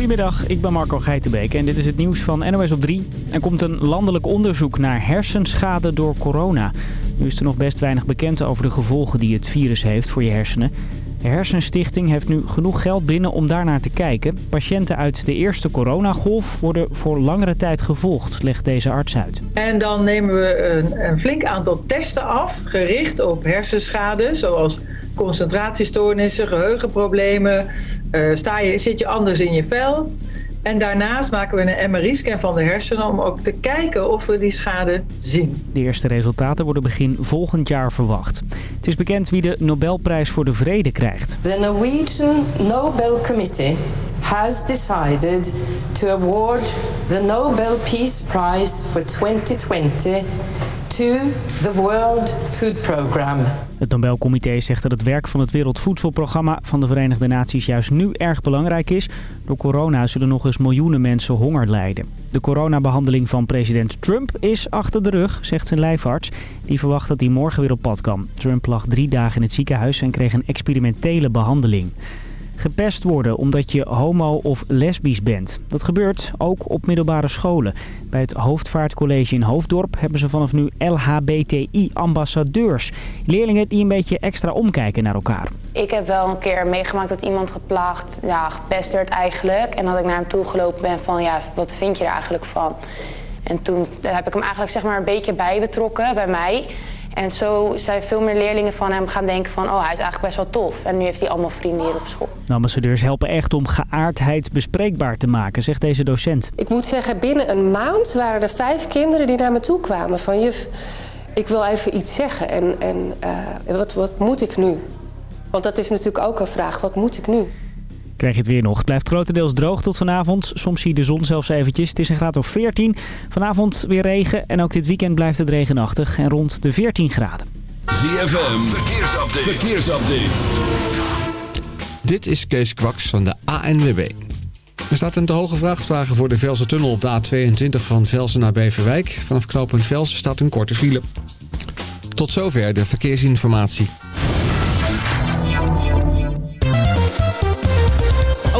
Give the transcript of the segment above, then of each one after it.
Goedemiddag, ik ben Marco Geitenbeek en dit is het nieuws van NOS op 3. Er komt een landelijk onderzoek naar hersenschade door corona. Nu is er nog best weinig bekend over de gevolgen die het virus heeft voor je hersenen. De Hersenstichting heeft nu genoeg geld binnen om daarnaar te kijken. Patiënten uit de eerste coronagolf worden voor langere tijd gevolgd, legt deze arts uit. En dan nemen we een, een flink aantal testen af, gericht op hersenschade, zoals concentratiestoornissen, geheugenproblemen. Uh, sta je, zit je anders in je vel? En daarnaast maken we een MRI-scan van de hersenen om ook te kijken of we die schade zien. De eerste resultaten worden begin volgend jaar verwacht. Het is bekend wie de Nobelprijs voor de Vrede krijgt. The Norwegian Nobel Committee has decided to award the Nobel Peace Prize for 2020 to the World Food Programme. Het Nobelcomité zegt dat het werk van het Wereldvoedselprogramma van de Verenigde Naties juist nu erg belangrijk is. Door corona zullen nog eens miljoenen mensen honger lijden. De coronabehandeling van president Trump is achter de rug, zegt zijn lijfarts. Die verwacht dat hij morgen weer op pad kan. Trump lag drie dagen in het ziekenhuis en kreeg een experimentele behandeling gepest worden omdat je homo of lesbisch bent. Dat gebeurt ook op middelbare scholen. Bij het Hoofdvaartcollege in Hoofddorp hebben ze vanaf nu LHBTI-ambassadeurs. Leerlingen die een beetje extra omkijken naar elkaar. Ik heb wel een keer meegemaakt dat iemand geplaagd, ja, gepest werd eigenlijk. En dat ik naar hem toe gelopen ben van, ja, wat vind je er eigenlijk van? En toen heb ik hem eigenlijk zeg maar een beetje bij betrokken bij mij. En zo zijn veel meer leerlingen van hem gaan denken van... oh, hij is eigenlijk best wel tof. En nu heeft hij allemaal vrienden hier op school. De ambassadeurs helpen echt om geaardheid bespreekbaar te maken, zegt deze docent. Ik moet zeggen, binnen een maand waren er vijf kinderen die naar me toe kwamen. Van juf, ik wil even iets zeggen. En, en uh, wat, wat moet ik nu? Want dat is natuurlijk ook een vraag. Wat moet ik nu? Krijg je het weer nog. Het blijft grotendeels droog tot vanavond. Soms zie je de zon zelfs eventjes. Het is een graad of 14. Vanavond weer regen en ook dit weekend blijft het regenachtig en rond de 14 graden. ZFM, verkeersupdate. verkeersupdate. Dit is Kees Kwaks van de ANWB. Er staat een te hoge vrachtwagen voor de Velsen Tunnel op de A22 van Velsen naar Beverwijk. Vanaf knooppunt Velsen staat een korte file. Tot zover de verkeersinformatie.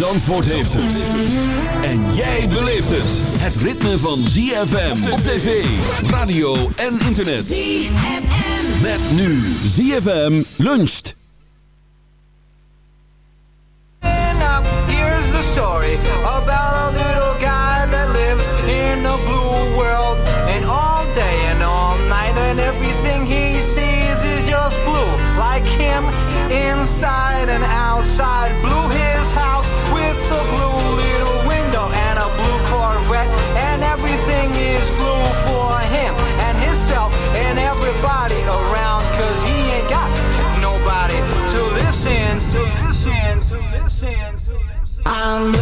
Zandvoort heeft het. En jij beleeft het. Het ritme van ZFM op tv, radio en internet. ZFM. Met nu ZFM luncht. Here's the story I'm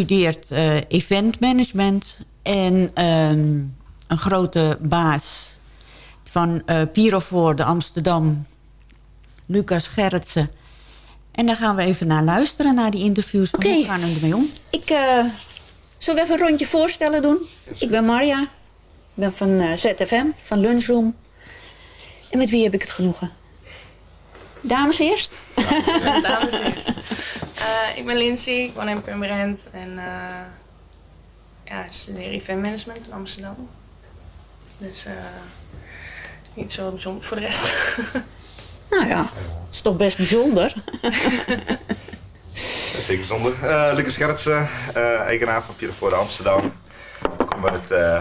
eh, studeert eh event management. En ehm, een grote baas van eh Pirovoorde Amsterdam, Lucas Gerritsen. En daar gaan we even naar luisteren, naar die interviews. Oké. Hoe gaan we ermee om? Ik eh zal even een rondje voorstellen doen. Ik ben Marja. Ik ben van ZFM, van Lunchroom. En met wie heb ik het genoegen? Dames eerst? Dames eerst. Eh, ik ben Lindsay, ik woon in Purmerend en eh ja, ik studeer event management in Amsterdam. Dus eh niet zo bijzonder voor de rest. Nou ja, het is toch best bijzonder. Zeker bijzonder. Lucas Gerritsen, eh eigenaar van Pierrevoorde Amsterdam. Ik kom uit eh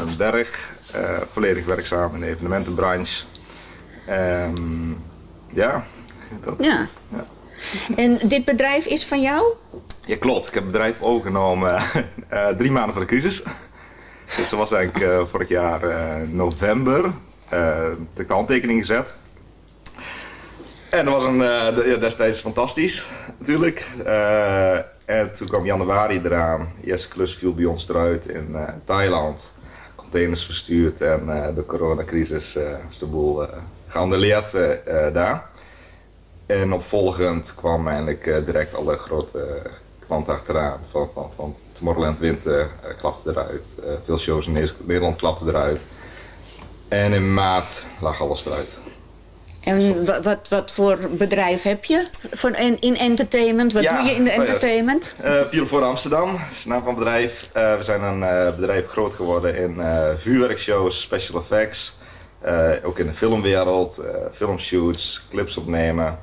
een berg, eh, volledig werkzaam in de evenementenbranche. Ehm, ja, dat, Ja. En dit bedrijf is van jou? ja, klopt. Ik heb het bedrijf overgenomen eh, drie maanden voor de crisis. Dus dat was eigenlijk eh, vorig jaar eh, november. heb ik de handtekening gezet. En dat was een, ja, destijds fantastisch, natuurlijk. En toen kwam januari eraan. Eerste klus viel bij ons eruit in Thailand. Containers verstuurd en de coronacrisis is de boel eh eh, eh, daar. En opvolgend kwam eigenlijk eh, direct alle grote eh, klanten achteraan. Van, van, van Tomorrowland Winter eh, klapte eruit. veel shows in Nederland- klapte eruit. En in maart lag alles eruit. En wa- wat, wat voor bedrijf heb je voor in, in entertainment? Wat Ja, doe je in de oh entertainment? Pier voor Amsterdam is de naam van het bedrijf. We zijn een bedrijf groot geworden in vuurwerkshows, special effects. Ook in de filmwereld, filmshoots, clips opnemen.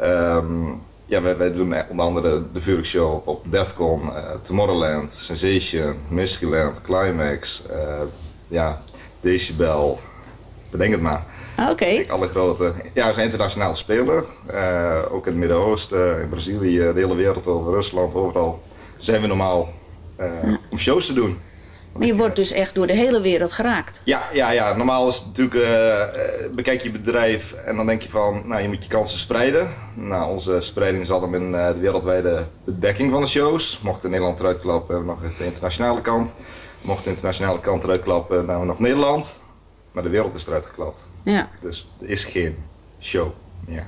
Ehm, ja, wij, wij doen onder andere de vuurwerkshow op, op Defcon, eh, Tomorrowland, Sensation, Mysteryland, Climax, eh, ja, Decibel, bedenk het maar. Oké. Kijk, alle grote. Ja, we zijn internationaal spelen. Eh, ook in het Midden-Oosten, in Brazilië, de hele wereld over, Rusland, overal zijn we normaal om shows te doen. Maar je wordt dus echt door de hele wereld geraakt. Ja, ja, ja. normaal is het natuurlijk, eh, eh, bekijk je bedrijf en dan denk je van, nou je moet je kansen spreiden. Nou, onze spreiding zat hem in eh, de wereldwijde bedekking van de shows. Mocht in Nederland eruit klappen, hebben we nog de internationale kant. Mocht de internationale kant eruit klappen, dan hebben we nog Nederland. Maar de wereld is eruit geklapt. Ja. Dus er is geen show meer.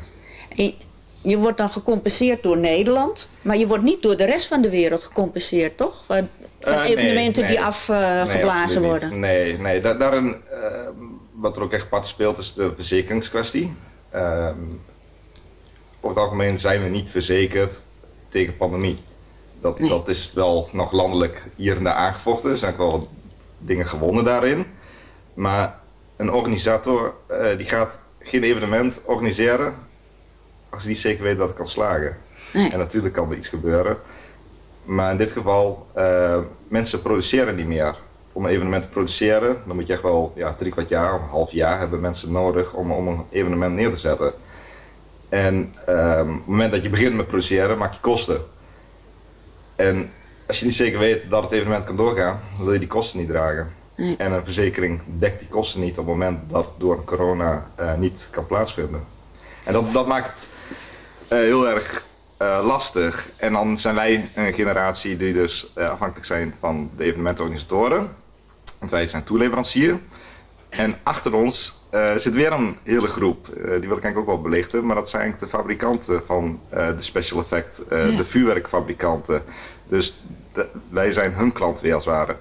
En je wordt dan gecompenseerd door Nederland, maar je wordt niet door de rest van de wereld gecompenseerd, toch? Van, van Eh, nee, evenementen nee. die afgeblazen worden. Nee, nee. Da daarin, eh, wat er ook echt part speelt, is de verzekeringskwestie. Ehm, over het algemeen zijn we niet verzekerd tegen pandemie. Dat, dat is wel nog landelijk hier en daar aangevochten. Er zijn ook wel wat dingen gewonnen daarin. Maar een organisator eh, die gaat geen evenement organiseren als hij niet zeker weet dat het kan slagen. En natuurlijk kan er iets gebeuren. Maar in dit geval, eh, mensen produceren niet meer. Om een evenement te produceren, dan moet je echt wel ja, drie kwart jaar of een half jaar hebben mensen nodig om, om een evenement neer te zetten. En ehm, op het moment dat je begint met produceren, maak je kosten. En als je niet zeker weet dat het evenement kan doorgaan, dan wil je die kosten niet dragen. En een verzekering dekt die kosten niet op het moment dat door corona eh, niet kan plaatsvinden. En dat, dat maakt het heel erg eh, lastig. En dan zijn wij een generatie die dus eh, afhankelijk zijn van de evenementorganisatoren. Want wij zijn toeleverancier. En achter ons eh, zit weer een hele groep. Eh, die wil ik eigenlijk ook wel belichten. Maar dat zijn eigenlijk de fabrikanten van eh, de special effect. eh, Ja. De vuurwerkfabrikanten. Dus de- wij zijn hun klant weer als het ware.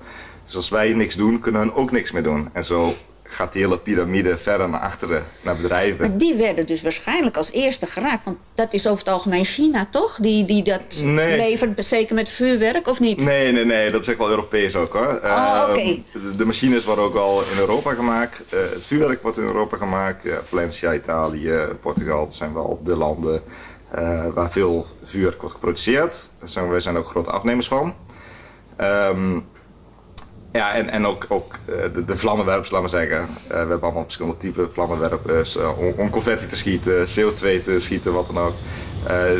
Dus als wij niks doen, kunnen hun ook niks meer doen. En zo gaat die hele piramide verder naar achteren, naar bedrijven. Maar die werden dus waarschijnlijk als eerste geraakt. Want dat is over het algemeen China, toch? Die, die dat Nee. levert, zeker met vuurwerk, of niet? Nee, nee, nee, dat is echt wel Europees ook hoor. Oh, oké. Ehm, de, de machines worden ook al in Europa gemaakt. Eh, het vuurwerk wordt in Europa gemaakt. Ja, Valencia, Italië, Portugal, dat zijn wel de landen eh, waar veel vuurwerk wordt geproduceerd. Daar zijn, wij zijn ook grote afnemers van. Ehm, ja, en, en ook, ook eh, de, de vlammenwerpers, laten we zeggen. Eh, we hebben allemaal verschillende typen vlammenwerpers. eh, om, om confetti te schieten, CO2 te schieten, wat dan ook.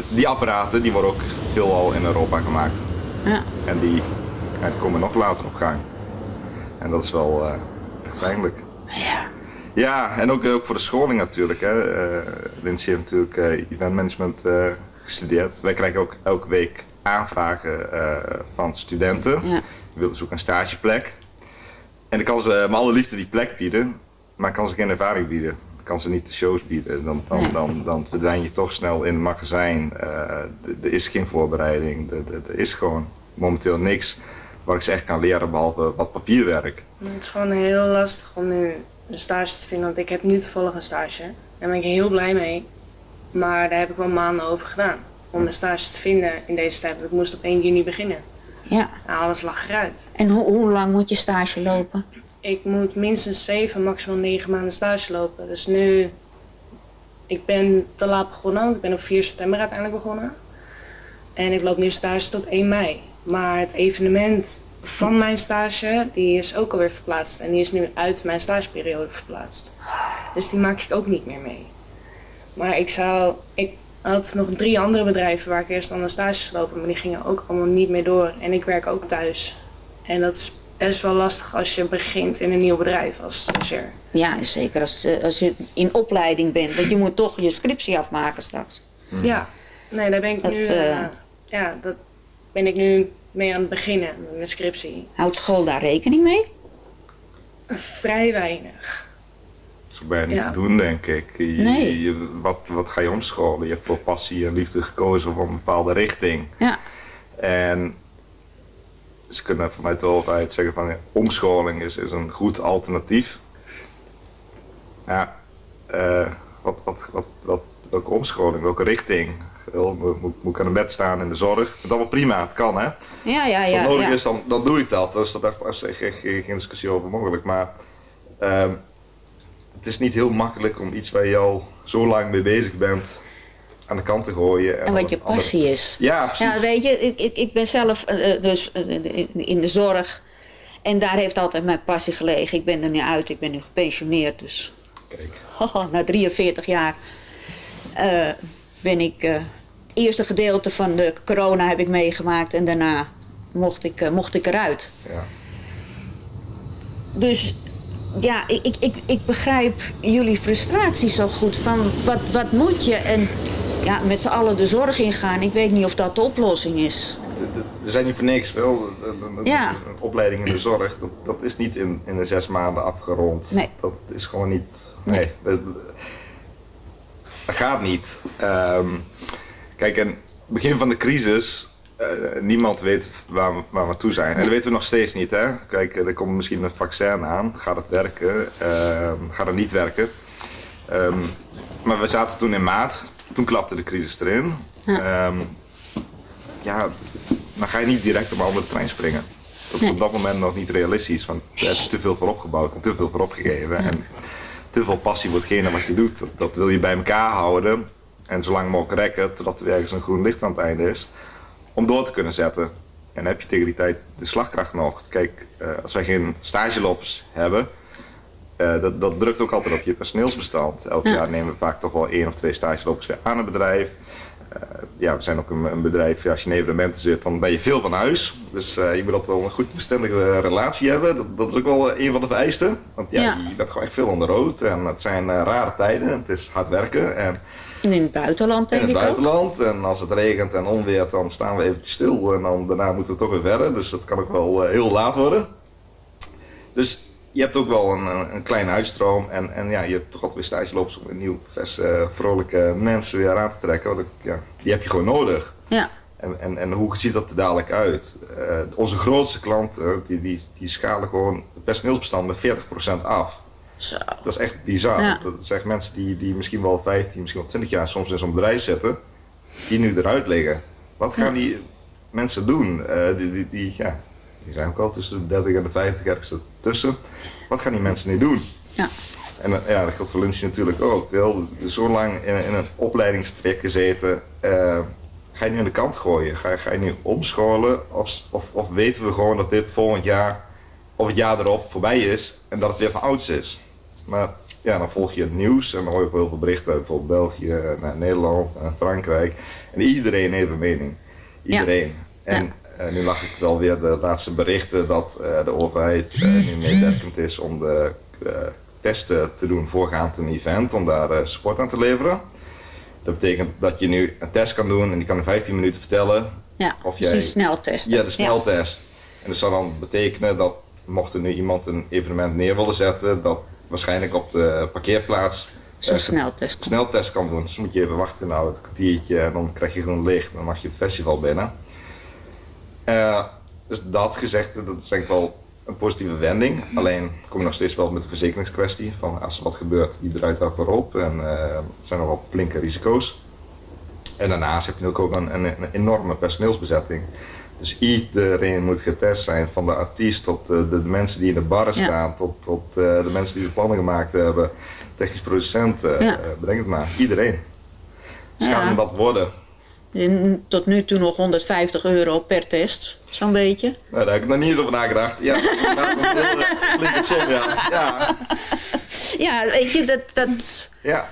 Die apparaten die worden ook veelal in Europa gemaakt. Ja. En die, ja, die komen nog later op gang. En dat is wel pijnlijk. Ja. Ja, en ook, ook voor de scholing natuurlijk. Hè. Lindsay heeft natuurlijk event management eh, gestudeerd. Wij krijgen ook elke week aanvragen van studenten. Ja. Willen zoeken een stageplek. En dan kan ze met alle liefde die plek bieden, maar kan ze geen ervaring bieden. Kan ze niet de shows bieden. Dan, dan, dan, dan verdwijn je toch snel in het magazijn. Eh, er is geen voorbereiding. Er- is gewoon momenteel niks waar ik ze echt kan leren behalve wat papierwerk. Het is gewoon heel lastig om nu een stage te vinden, want ik heb nu toevallig een stage. Daar ben ik heel blij mee. Maar daar heb ik wel maanden over gedaan. Om een stage te vinden in deze tijd, want ik moest op 1 juni beginnen. Ja. Nou, alles lag eruit. En hoe, hoe lang moet je stage lopen? Ik moet minstens 7, maximaal 9 maanden stage lopen. Dus nu, ik ben te laat begonnen, want ik ben op 4 september uiteindelijk begonnen. En ik loop nu stage tot 1 mei. Maar het evenement van mijn stage, die is ook alweer verplaatst. En die is nu uit mijn stageperiode verplaatst. Dus die maak ik ook niet meer mee. Maar ik zou, ik had nog drie andere bedrijven waar ik eerst aan de stage gelopen, maar die gingen ook allemaal niet meer door. En ik werk ook thuis. En dat is best wel lastig als je begint in een nieuw bedrijf als stagiair. Ja, zeker als, eh, als je in opleiding bent. Want je moet toch je scriptie afmaken straks. Ja, nee, daar ben ik Dat, nu, eh, eh, ja, dat ben ik nu mee aan het beginnen met mijn scriptie. Houdt school daar rekening mee? Vrij weinig. Is bijna niet Ja. te doen, denk ik. Je- Nee. je- wat, wat ga je omscholen? Je hebt voor passie en liefde gekozen voor een bepaalde richting. Ja. En ze kunnen vanuit de overheid zeggen van omscholing is, is een goed alternatief. Ja, eh, wat, wat, wat, wat, welke omscholing, welke richting? Moet, moet, moet ik aan een bed staan in de zorg? Dat is allemaal prima, het kan hè. Ja, ja, Als ja. dat nodig ja. is, dan, dan doe ik dat. Dus dat is echt geen, geen, geen discussie over mogelijk. Maar ehm, het is niet heel makkelijk om iets waar je al zo lang mee bezig bent aan de kant te gooien. En wat je andere- passie is. Ja, precies. Ja, weet je, ik, ik, ik ben zelf eh, eh, dus eh, in- de zorg. En daar heeft altijd mijn passie gelegen. Ik ben er nu uit, ik ben nu gepensioneerd. Dus Haha, na 43 jaar ben ik... het eerste gedeelte van de corona heb ik meegemaakt. En daarna mocht ik, mocht ik eruit. Ja. Dus ja, ik, ik, ik, ik begrijp jullie frustratie zo goed. Van wat, wat moet je? En ja, met z'n allen de zorg ingaan. Ik weet niet of dat de oplossing is. Er zijn niet voor niks veel. Een, een- Ja. een opleiding in de zorg, dat, dat is niet in, in de zes maanden afgerond. Nee. Dat is gewoon niet. Nee. Dat- dat gaat niet. Ehm, kijk, het begin van de crisis, eh, niemand weet waar we, waar we toe zijn. En dat weten we nog steeds niet. Hè? Kijk, er komt misschien een vaccin aan. Gaat het werken? Ehm, gaat het niet werken? Ehm, maar we zaten toen in maart. Toen klapte de crisis erin. Ja, ja dan ga je niet direct op een andere trein springen. Dat is op dat moment nog niet realistisch. Want je hebt te veel voor opgebouwd en te veel voor opgegeven. En te veel passie voor hetgene wat je doet. Dat, dat wil je bij elkaar houden. En zo lang mogelijk rekken totdat er ergens een groen licht aan het einde is. Om door te kunnen zetten. En heb je tegen die tijd de slagkracht nog. Kijk, eh, als wij geen stagelopers hebben, eh, dat, dat drukt ook altijd op je personeelsbestand. Elk Ja. jaar nemen we vaak toch wel één of twee stagelopers weer aan een bedrijf. Eh, ja, we zijn ook een, een bedrijf, ja, als je in evenementen zit, dan ben je veel van huis. Dus je moet altijd wel een goed bestendige relatie hebben. Dat, dat is ook wel een van de vereisten. Want ja, Ja. je bent gewoon echt veel on the road. En het zijn rare tijden. Het is hard werken. En En in het buitenland in denk het ik ook. buitenland. En als het regent en onweert, dan staan we eventjes stil. En dan daarna moeten we toch weer verder. Dus dat kan ook wel eh, heel laat worden. Dus je hebt ook wel een, een, een kleine uitstroom. En, en ja, je hebt toch altijd weer stagelopers om weer nieuw, verse, eh, vrolijke mensen weer aan te trekken. Want ik- ja, die heb je gewoon nodig. Ja. En, en, en hoe ziet dat er dadelijk uit? Eh, onze grootste klanten, die, die, die schalen gewoon het personeelsbestand met 40% af. Zo. Dat is echt bizar. Ja. Dat zijn echt mensen die, die misschien wel 15, misschien wel 20 jaar soms in zo'n bedrijf zitten, die nu eruit liggen. Wat gaan die mensen doen? Eh, die, die, die, ja, die zijn ook al tussen de 30 en de 50 ergens ertussen. Wat gaan die mensen nu doen? Ja. En eh, ja, dat geldt voor Lindsay natuurlijk ook. Wel, zo lang in, in een opleidingstraject gezeten. eh, ga je nu aan de kant gooien? Ga, ga je nu omscholen? Of, of, of weten we gewoon dat dit volgend jaar of het jaar erop voorbij is en dat het weer van ouds is? Maar ja, dan volg je het nieuws en dan hoor je ook heel veel berichten uit bijvoorbeeld België, naar Nederland en Frankrijk. En iedereen heeft een mening. Iedereen. En eh, nu lag ik wel weer de laatste berichten dat eh, de overheid eh, nu meewerkend is om de testen te doen voorgaand een event, om daar support aan te leveren. Dat betekent dat je nu een test kan doen en die kan in 15 minuten vertellen Ja, of dus jij... die sneltesten. Ja, de sneltest. En dat zou dan betekenen dat mocht er nu iemand een evenement neer willen zetten, dat waarschijnlijk op de parkeerplaats Zo'n eh, sneltest. een sneltest kan doen. Dus moet je even wachten nou het kwartiertje en dan krijg je groen licht. Dan mag je het festival binnen. Eh, dus dat gezegd, dat is denk ik wel een positieve wending. Alleen kom je nog steeds wel met de verzekeringskwestie. Van als er wat gebeurt, wie draait daarvoor op? En het zijn nog wel flinke risico's. En daarnaast heb je ook ook een, een, een enorme personeelsbezetting. Dus iedereen moet getest zijn, van de artiest tot eh, de, de mensen die in de Ja. staan, tot, tot eh, de mensen die de plannen gemaakt hebben, technisch producenten, Ja. eh, bedenk het maar. Iedereen. Dus Ja. dat worden? En tot nu toe nog 150 euro per test, zo'n beetje. Nou, daar heb ik nog niet eens over nagedacht. Ja, som, ja. ja. Ja, weet je, dat, dat, Ja,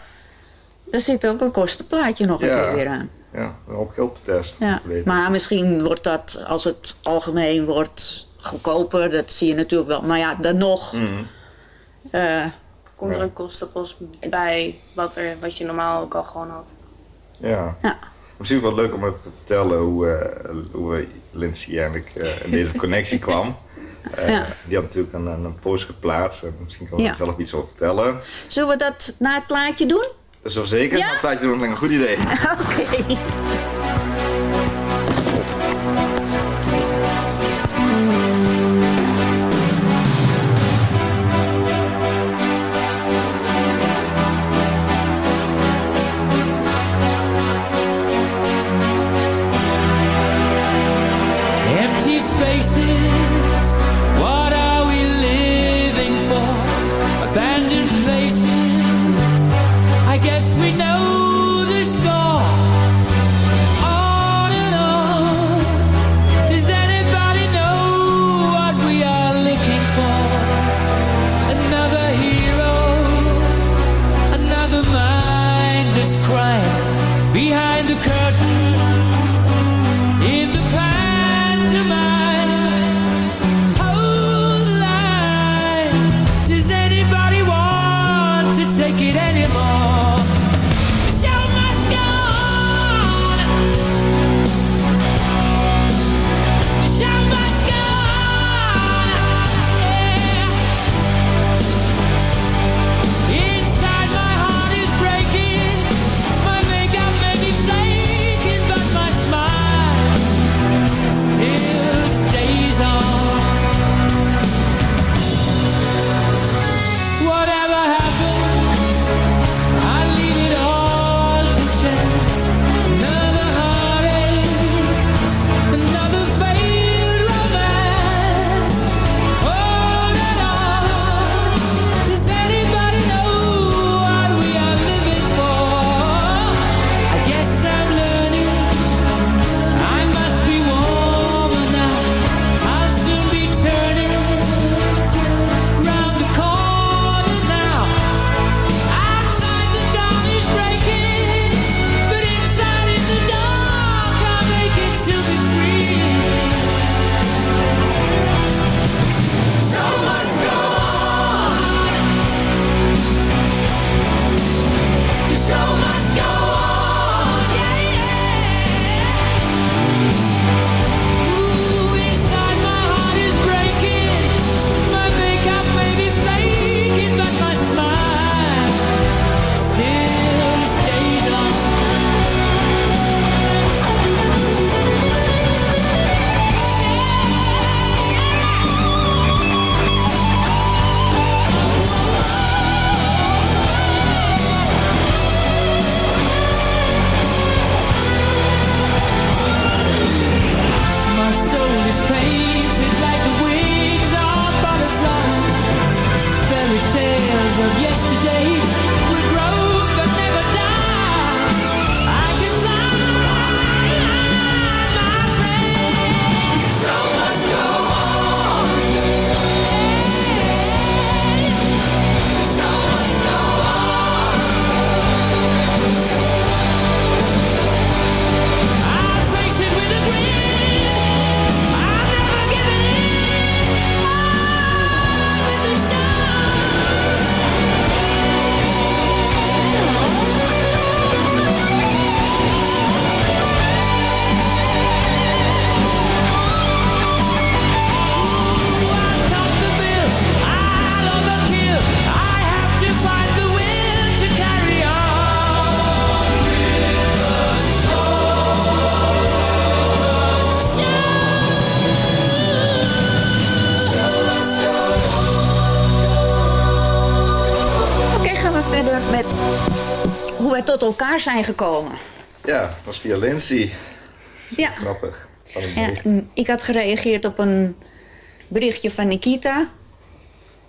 daar zit ook een kostenplaatje nog een keer weer aan. Ja, een hoop geld per test. Ja. te. Maar misschien wordt dat, als het algemeen wordt, goedkoper. Dat zie je natuurlijk wel. Maar ja, dan nog. Mhm. eh, Komt er Ja. een kostenpost bij wat, er, wat je normaal ook al gewoon had. Ja. Misschien wel leuk om even te vertellen hoe, eh hoe Lindsay eigenlijk eh, in deze connectie kwam. Eh, Ja. Die had natuurlijk een, een post geplaatst en misschien kan ik Ja. er zelf iets over vertellen. zullen we dat na het plaatje doen? Dat is wel zeker, Ja? maar een plaatje doen een goed idee. Oké. Empty elkaar zijn gekomen. Ja, dat was via Lindsay. Ja. Grappig. Ja, ik had gereageerd op een berichtje van Nikita.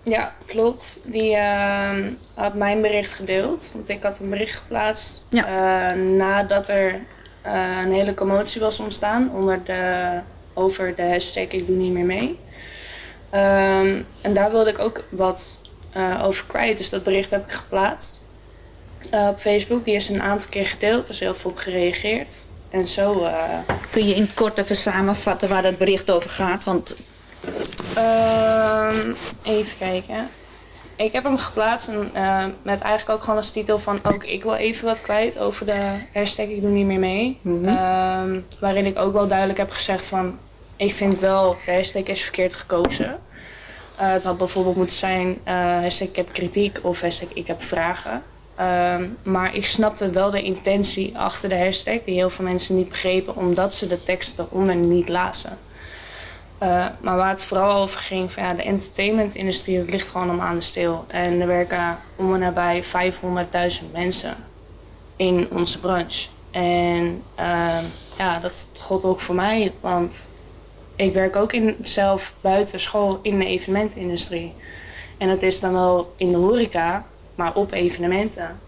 Ja, klopt. Die ehm, had mijn bericht gedeeld. Want ik had een bericht geplaatst eh, nadat er eh, een hele commotie was ontstaan onder de, over de hashtag ik doe niet meer mee. Ehm, en daar wilde ik ook wat eh, over kwijt. Dus dat bericht heb ik geplaatst eh, op Facebook. Die is een aantal keer gedeeld. Er is heel veel op gereageerd. En zo... eh, Kun je in het kort even samenvatten waar dat bericht over gaat? Want Ehm, even kijken. Ik heb hem geplaatst en, eh, met eigenlijk ook gewoon als titel van ook ik wil even wat kwijt over de hashtag ik doe niet meer mee. Ehm, waarin ik ook wel duidelijk heb gezegd van ik vind wel de hashtag is verkeerd gekozen. Het had bijvoorbeeld moeten zijn hashtag ik heb kritiek of hashtag ik heb vragen. Ehm, maar ik snapte wel de intentie achter de hashtag die heel veel mensen niet begrepen omdat ze de tekst eronder niet lazen. Uh, maar waar het vooral over ging, van ja, de entertainmentindustrie ligt gewoon om aan de stil. En er werken om en nabij 500.000 mensen in onze branche. En uh, ja, dat geldt ook voor mij, want ik werk ook in, zelf buiten school in de evenementindustrie. En dat is dan wel in de horeca, maar op evenementen.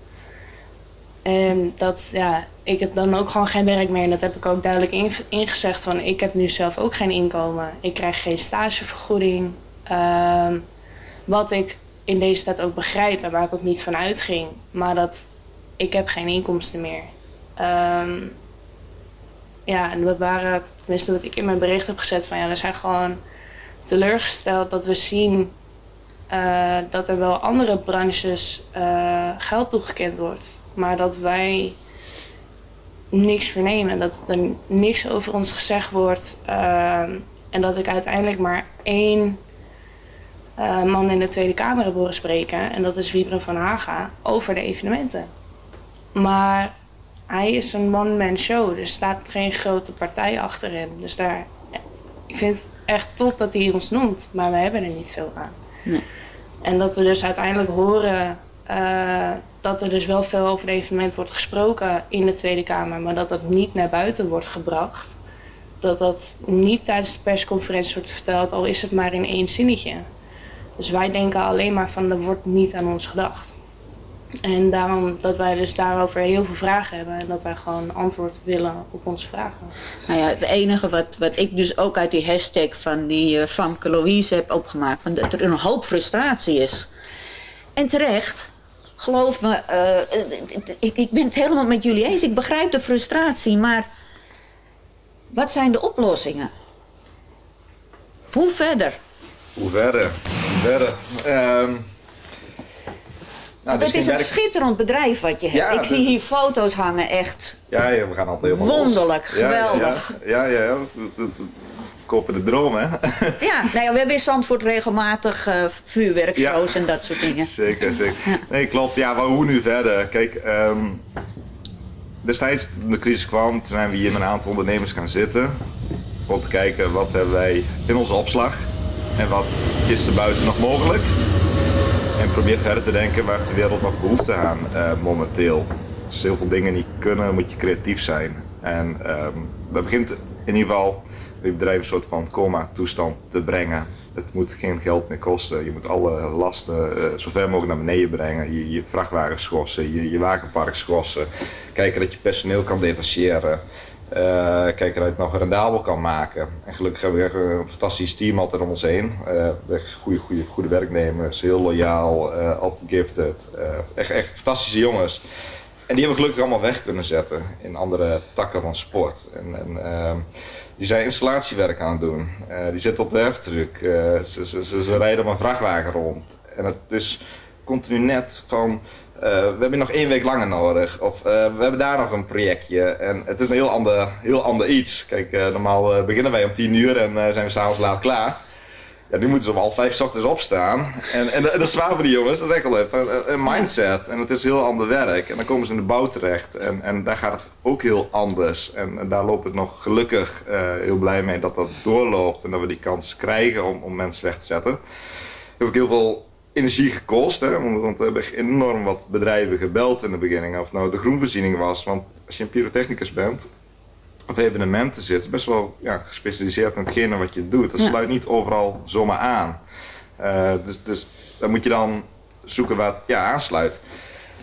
En dat, ja, ik heb dan ook gewoon geen werk meer. En dat heb ik ook duidelijk in, ingezegd van, ik heb nu zelf ook geen inkomen. Ik krijg geen stagevergoeding. Uh, wat ik in deze tijd ook begrijp en waar ik ook niet van uitging. Maar dat, ik heb geen inkomsten meer. Um, ja, en we waren, tenminste wat ik in mijn bericht heb gezet, van ja, we zijn gewoon teleurgesteld dat we zien uh, dat er wel andere branches uh, geld toegekend wordt. Maar dat wij niks vernemen. Dat er niks over ons gezegd wordt. Uh, en dat ik uiteindelijk maar één man in de Tweede Kamer heb horen spreken. En dat is Wiebren van Haga over de evenementen. Maar hij is een one-man show. Er staat geen grote partij achterin. Dus daar, ik vind het echt top dat hij ons noemt. Maar we hebben er niet veel aan. Nee. En dat we dus uiteindelijk horen uh, dat er dus wel veel over het evenement wordt gesproken in de Tweede Kamer, maar dat dat niet naar buiten wordt gebracht. Dat dat niet tijdens de persconferentie wordt verteld, al is het maar in één zinnetje. Dus wij denken alleen maar van er wordt niet aan ons gedacht. En daarom dat wij dus daarover heel veel vragen hebben en dat wij gewoon antwoord willen op onze vragen. Nou ja, het enige wat, wat ik dus ook uit die hashtag van die uh, Famke Louise heb opgemaakt, van dat er een hoop frustratie is. En terecht, geloof me, uh, ik, ik ben het helemaal met jullie eens. Ik begrijp de frustratie, maar wat zijn de oplossingen? Hoe verder? Hoe verder? Hoe verder? Um, nou, Want het is een werk... schitterend bedrijf wat je hebt. Ja, ik zie hier foto's hangen, echt. Ja, ja we gaan altijd heel veel Wonderlijk, los. geweldig. Ja, ja, ja. Kopen de droom, hè? Ja, nou ja, we hebben in Zandvoort regelmatig uh, vuurwerkshows en dat soort dingen. Zeker, zeker. Nee, klopt. Ja, maar hoe nu verder? Kijk, um, destijds toen de crisis kwam, toen zijn we hier met een aantal ondernemers gaan zitten. Om te kijken wat hebben wij in onze opslag en wat is er buiten nog mogelijk. En probeer verder te denken waar de wereld nog behoefte aan uh, momenteel. Als heel veel dingen niet kunnen, moet je creatief zijn. En um, dat begint in ieder geval je bedrijf een soort van coma-toestand te brengen. Het moet geen geld meer kosten. Je moet alle lasten uh, zo ver mogelijk naar beneden brengen. Je, je vrachtwagen schorsen, je, je wagenpark schorsen. Kijken dat je personeel kan detacheren. Uh, kijken dat je het nog rendabel kan maken. En gelukkig hebben we een fantastisch team altijd om ons heen. Uh, goede, goede, goede werknemers, heel loyaal, uh, altijd gifted. echt, echt fantastische jongens. En die hebben we gelukkig allemaal weg kunnen zetten in andere takken van sport. En, en ehm, die zijn installatiewerk aan het doen. Die zitten op de heftruck. Ze, ze, ze, ze, rijden op een vrachtwagen rond. En het is continu net van. Uh, we hebben nog één week langer nodig. Of we hebben daar nog een projectje. En het is een heel ander, heel ander iets. Kijk, normaal beginnen wij om 10 uur en zijn we s'avonds laat klaar. Ja, nu moeten ze om half vijf ochtends opstaan. En, en, dat is zwaar voor die jongens. Dat is echt wel even een mindset. En het is heel ander werk. En dan komen ze in de bouw terecht. En, en daar gaat het ook heel anders. En, daar loop ik nog gelukkig heel blij mee dat dat doorloopt. En dat we die kans krijgen om, om mensen weg te zetten. Ik heb ook heel veel energie gekost. Hè? Want, want we hebben enorm wat bedrijven gebeld in de beginning. Of nou de groenvoorziening was. Want als je een pyrotechnicus bent, of evenementen zit, best wel ja, gespecialiseerd in hetgene wat je doet. Dat Ja. sluit niet overal zomaar aan. Eh, dus, dus daar moet je dan zoeken waar het ja, aansluit.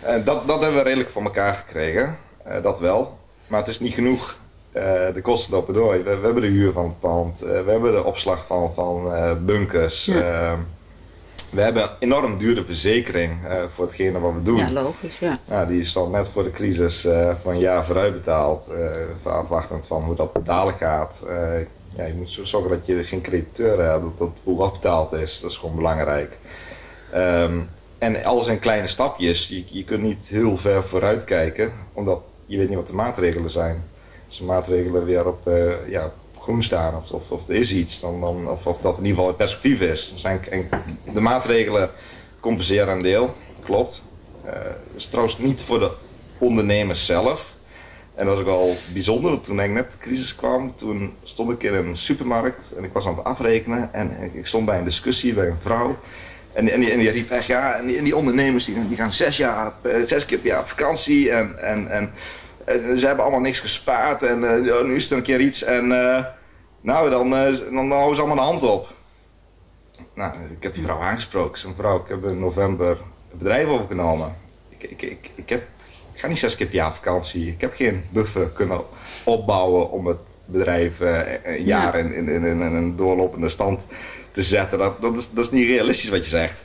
En dat, dat hebben we redelijk voor elkaar gekregen. Eh, dat wel. Maar het is niet genoeg. Eh, de kosten lopen door. We, we hebben de huur van het pand. eh, we hebben de opslag van, van eh, bunkers. Ja. We hebben een enorm dure verzekering eh, voor hetgene wat we doen. Ja, logisch, ja. Ja, die is dan net voor de crisis eh, van een jaar vooruit betaald. eh, afwachtend van hoe dat betalen gaat. Ja, je moet zo zorgen dat je geen crediteuren hebt, dat het boel afbetaald is. Dat is gewoon belangrijk. Ehm, en alles in kleine stapjes. Je, je kunt niet heel ver vooruit kijken, omdat je weet niet wat de maatregelen zijn. Als de maatregelen weer op, ja, op groen staan of, of, er is iets, dan, dan, of, of dat in ieder geval in perspectief is. Zijn en de maatregelen compenseren een deel, klopt. Eh is trouwens niet voor de ondernemers zelf. En dat was ook wel bijzonder, toen ik net de crisis kwam, toen stond ik in een supermarkt en ik was aan het afrekenen en ik stond bij een discussie bij een vrouw. En, die- en, die, en die riep echt, ja, en die, en die ondernemers die, gaan zes, jaar, eh, keer per jaar op vakantie en, en, en, en ze hebben allemaal niks gespaard en eh, ja, nu is er een keer iets en nou, dan, eh, dan, dan houden ze allemaal de hand op. Nou, ik heb die vrouw aangesproken. Ik zei, mevrouw, ik heb in november het bedrijf overgenomen. Ik, ik, ik, ik, heb, ik ga niet zes keer per jaar vakantie. Ik heb geen buffer kunnen opbouwen om het bedrijf eh, een jaar in, in, in, in een doorlopende stand te zetten. Dat, dat, is, dat is niet realistisch wat je zegt.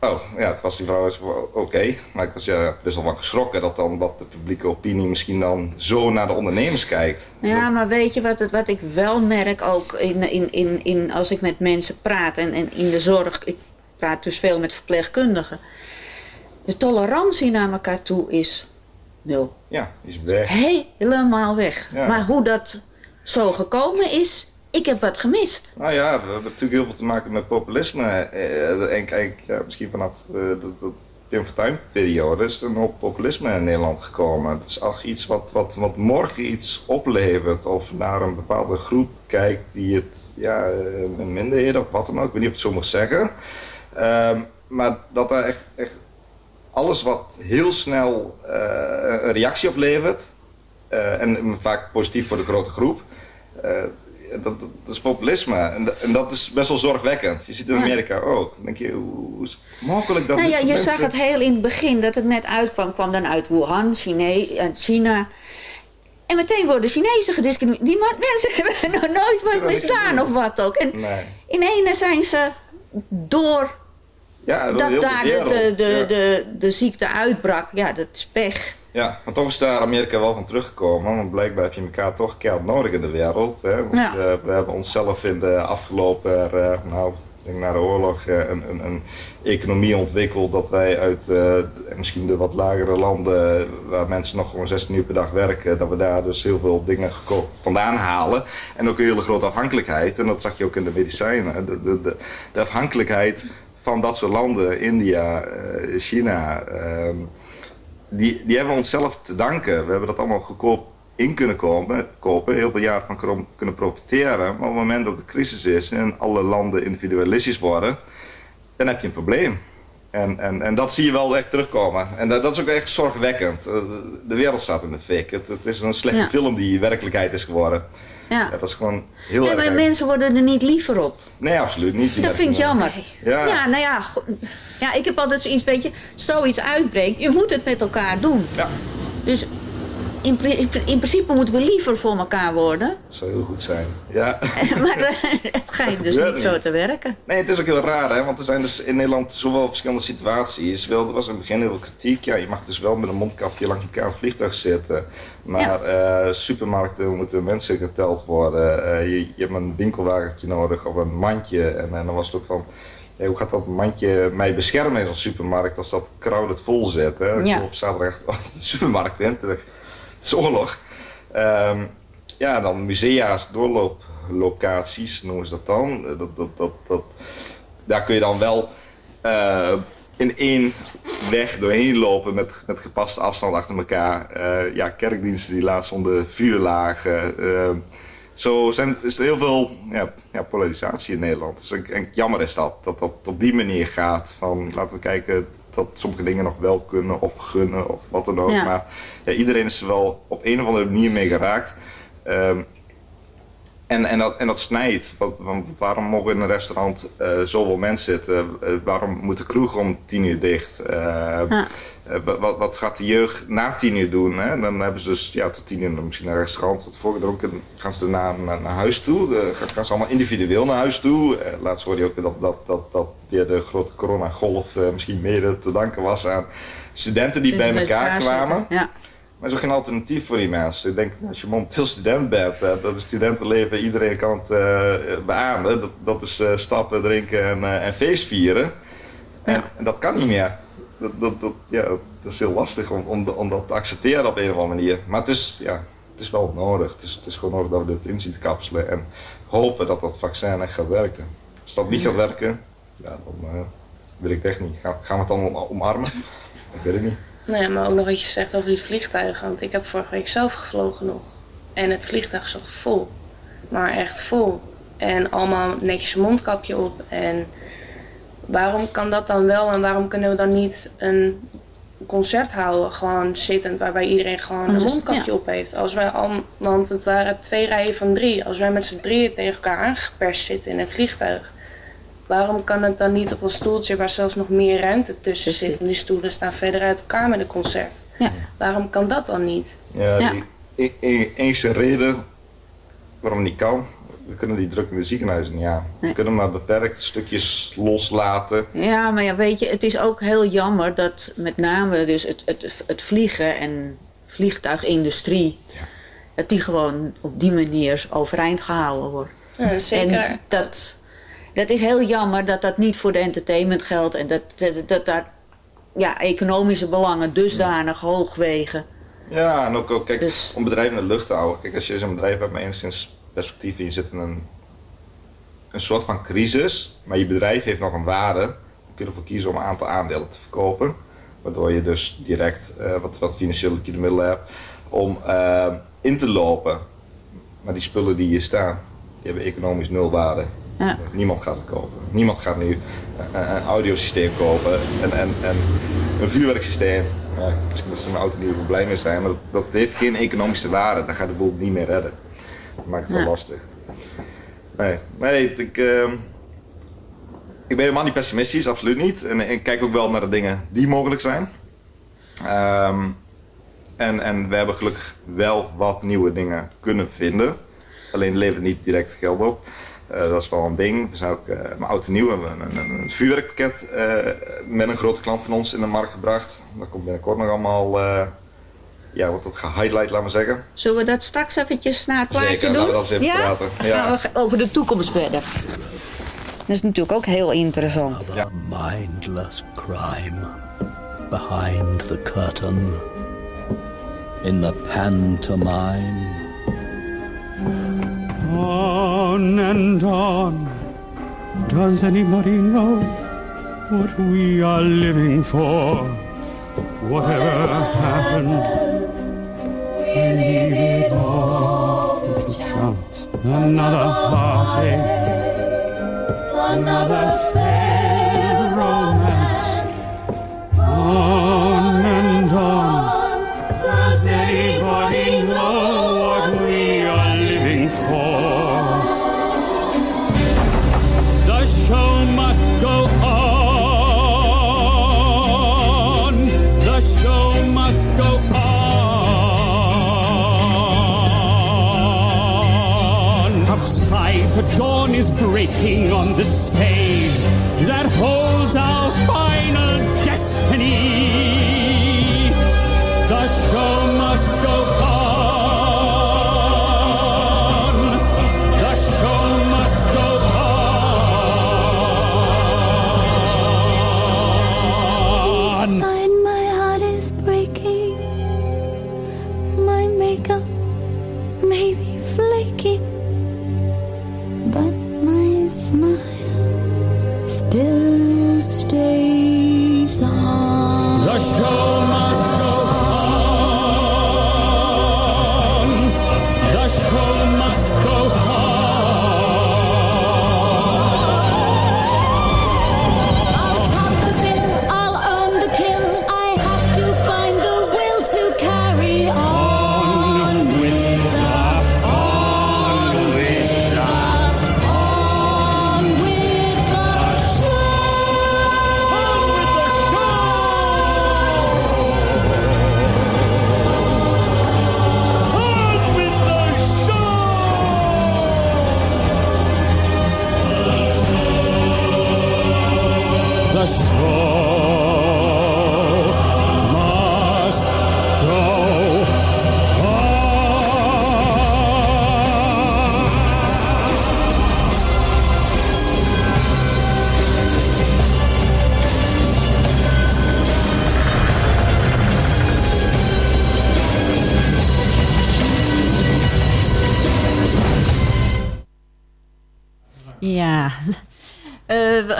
Oh, ja, het was die vrouw oké. Maar ik was ja, best wel wat geschrokken dat dan dat de publieke opinie misschien dan zo naar de ondernemers kijkt. Ja, maar weet je wat, het, wat ik wel merk ook in, in, in, in, als ik met mensen praat en, en in de zorg, ik praat dus veel met verpleegkundigen. De tolerantie naar elkaar toe is nul. Ja, is weg. Helemaal weg. Ja. Maar hoe dat zo gekomen is, ik heb wat gemist. Nou ja, we hebben natuurlijk heel veel te maken met populisme. Eh, En kijk, ja, misschien vanaf eh, de, de Pim Fortuyn periode is er een hoop populisme in Nederland gekomen. Het is echt iets wat, wat, wat morgen iets oplevert of naar een bepaalde groep kijkt die het, ja, eh, een minderheid of wat dan ook, ik weet niet of het zo mag zeggen. Ehm, maar dat daar echt, echt alles wat heel snel eh, een reactie oplevert, eh, en vaak positief voor de grote groep, eh, dat, dat, dat is populisme. En, dat- en dat is best wel zorgwekkend. Je ziet in Ja. Amerika ook. Dan denk je, hoe hoe is het mogelijk dat Nou ja, je zag het heel in het begin dat het net uitkwam, kwam dan uit Wuhan, Chine en China. En meteen worden Chinezen gediscrimineerd. Die mensen hebben nog nooit wat misdaan of wat ook. En Nee. ineens zijn ze door Ja, dat daar de, de, de, de ziekte uitbrak. Ja, dat is pech. Ja, maar toch is daar Amerika wel van teruggekomen. Want blijkbaar heb je elkaar toch keihard nodig in de wereld. Hè? Want, Ja. eh, we hebben onszelf in de afgelopen, eh, nou, denk na de oorlog, eh, een, een, een economie ontwikkeld dat wij uit misschien de wat lagere landen, waar mensen nog gewoon 16 uur per dag werken, dat we daar dus heel veel dingen vandaan halen. En ook een hele grote afhankelijkheid. En dat zag je ook in de medicijnen. De, de, de, de afhankelijkheid van dat soort landen, India, China. ehm, die, die hebben we onszelf te danken. We hebben dat allemaal goedkoop in kunnen komen, kopen, heel veel jaren van kunnen profiteren. Maar op het moment dat de crisis is en alle landen individualistisch worden, dan heb je een probleem. En, en, en dat zie je wel echt terugkomen. En dat, dat is ook echt zorgwekkend. Eh, De wereld staat in de fik. Het, het is een slechte Ja. film die werkelijkheid is geworden. Ja. Dat is gewoon heel Nee, erg. maar mensen worden er niet liever op. Nee, absoluut niet. Die Dat vind ik jammer. Ja. Ja, nou ja, ja, ik heb altijd zoiets, weet je, zoiets uitbreekt. Je moet het met elkaar doen. Ja. Dus in, pri- in principe moeten we liever voor elkaar worden. Dat zou heel goed zijn. Ja. maar eh, het schijnt dus niet zo te werken. Nee, het is ook heel raar, hè? want er zijn dus in Nederland zoveel verschillende situaties. Wel, er was in het begin heel veel kritiek. Ja, je mag dus wel met een mondkapje langs elkaar in het vliegtuig zitten. Maar eh, supermarkten moeten mensen geteld worden. Eh, je, je hebt een winkelwagentje nodig of een mandje. En, en dan was het ook van, ja, hoe gaat dat mandje mij beschermen in zo'n supermarkt als dat crowded vol zit? Hè? Ik Ja. loop op zaterdag de supermarkt in. Het oorlog. Ehm, ja, dan musea's, doorlooplocaties noemen ze dat dan. Eh, Dat, dat, dat, dat, daar kun je dan wel eh, in één weg doorheen lopen met, met gepaste afstand achter elkaar. Eh, ja, kerkdiensten die laatst onder vuur lagen. Eh, zo zijn, is er heel veel ja, ja, polarisatie in Nederland. Dus en, en jammer is dat, dat dat op die manier gaat. Van laten we kijken dat sommige dingen nog wel kunnen of gunnen of wat dan ook. Ja. Maar ja, iedereen is er wel op een of andere manier mee geraakt. Ehm, en, en, dat, en dat snijdt. Want, want waarom mogen in een restaurant eh, zoveel mensen zitten? Eh, waarom moet de kroeg om tien uur dicht? Eh, Ja. wat, wat gaat de jeugd na tien uur doen? Hè? Dan hebben ze dus ja, tot tien uur misschien naar een restaurant wat voorgedronken. Gaan ze daarna naar, naar huis toe? Gaan, gaan ze allemaal individueel naar huis toe? Laatst hoorde je ook dat, dat, dat, dat weer de grote coronagolf misschien mede te danken was aan studenten die bij elkaar kwamen. Ja. Maar er is ook geen alternatief voor die mensen. Ik denk, als je momenteel student bent, eh, dat is studentenleven, iedereen kan het eh, beamen. Dat, dat is eh, stappen, drinken en, eh, en feest vieren. En, en dat kan niet meer. Dat, dat, dat, ja, dat is heel lastig om, om, om dat te accepteren op een of andere manier. Maar het is, ja, het is wel nodig. Het is, het is gewoon nodig dat we dit in zien te kapselen. En hopen dat dat vaccin echt gaat werken. Als dat niet gaat werken, ja, dan weet ik het echt niet. Gaan, gaan we het dan omarmen? Ik weet het niet. Nou ja, maar ook nog wat je zegt over die vliegtuigen. Want ik heb vorige week zelf gevlogen nog. En het vliegtuig zat vol. Maar echt vol. En allemaal netjes een mondkapje op. En waarom kan dat dan wel en waarom kunnen we dan niet een concert houden? Gewoon zittend, waarbij iedereen gewoon Oh, een dus- mondkapje ja. op heeft. Als wij al, want het waren twee rijen van drie. Als wij met z'n drieën tegen elkaar aangeperst zitten in een vliegtuig. Waarom kan het dan niet op een stoeltje waar zelfs nog meer ruimte tussen zit? Want die stoelen staan verder uit elkaar met een concert. Ja. Waarom kan dat dan niet? Ja, Ja. die e- e- enige reden waarom het niet kan, we kunnen die druk in de ziekenhuizen niet aan. We Nee. kunnen maar beperkt stukjes loslaten. Ja, maar ja, weet je, het is ook heel jammer dat met name dus het, het, het vliegen en vliegtuigindustrie, dat die gewoon op die manier overeind gehouden wordt. Ja, zeker. En dat, dat is heel jammer dat dat niet voor de entertainment geldt en dat, dat, dat daar ja, economische belangen dusdanig hoog wegen. Ja, en ook, ook kijk, om bedrijven in de lucht te houden. Kijk, als je zo'n bedrijf hebt met enigszins perspectief en je zit in een, een soort van crisis, maar je bedrijf heeft nog een waarde, dan kun je ervoor kiezen om een aantal aandelen te verkopen. Waardoor je dus direct eh, wat, wat financiële middelen hebt om eh, in te lopen. Maar die spullen die hier staan, die hebben economisch nul waarde. Ja. Niemand gaat het kopen. Niemand gaat nu een, een audiosysteem kopen en, en, en een vuurwerksysteem. Ja, misschien dat ze een auto niet blij mee zijn, maar dat, dat heeft geen economische waarde. Dan gaat de boel niet meer redden. Dat maakt het wel Ja. lastig. Nee, nee ik, ehm, ik ben helemaal niet pessimistisch, absoluut niet. En ik kijk ook wel naar de dingen die mogelijk zijn. Ehm, en, en we hebben gelukkig wel wat nieuwe dingen kunnen vinden. Alleen levert niet direct geld op. Eh, dat is wel een ding. We zijn ook uh, mijn oud en nieuw hebben we een, een, een vuurwerkpakket eh, met een grote klant van ons in de markt gebracht. Dat komt binnenkort nog allemaal, eh, ja, wordt dat gehighlight, laat maar zeggen. Zullen we dat straks eventjes na het plaatje Zeker, doen? laten we dat eens even ja? praten. Ja. gaan we over de toekomst verder. Dat is natuurlijk ook heel interessant. mindless crime behind the curtain in the pantomime. On and on. Does anybody know what we are living for? Whatever happened, we leave it all to chance. Another heartache, another failed is on the stage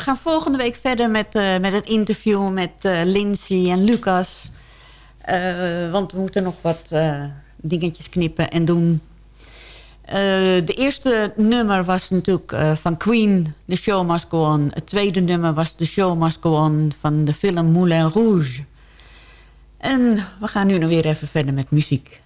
gaan volgende week verder met, eh, met het interview met uh, Lindsay en Lucas. Uh, want we moeten nog wat dingetjes knippen en doen. de eerste nummer was natuurlijk van Queen, The Show Must Go On. Het tweede nummer was The Show Must Go On van de film Moulin Rouge. En we gaan nu nog weer even verder met muziek.